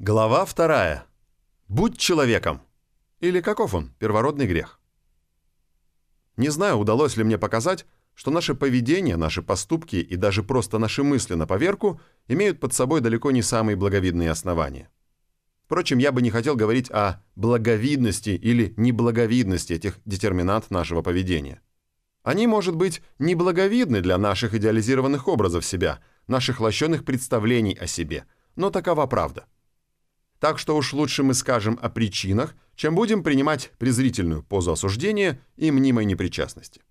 Глава вторая. Будь человеком. Или каков он, первородный грех? Не знаю, удалось ли мне показать, что наше поведение, наши поступки и даже просто наши мысли на поверку имеют под собой далеко не самые благовидные основания. Впрочем, я бы не хотел говорить о благовидности или неблаговидности этих детерминант нашего поведения. Они, может быть, неблаговидны для наших идеализированных образов себя, наших лощеных представлений о себе, но такова правда. Так что уж лучше мы скажем о причинах, чем будем принимать презрительную позу осуждения и мнимой непричастности.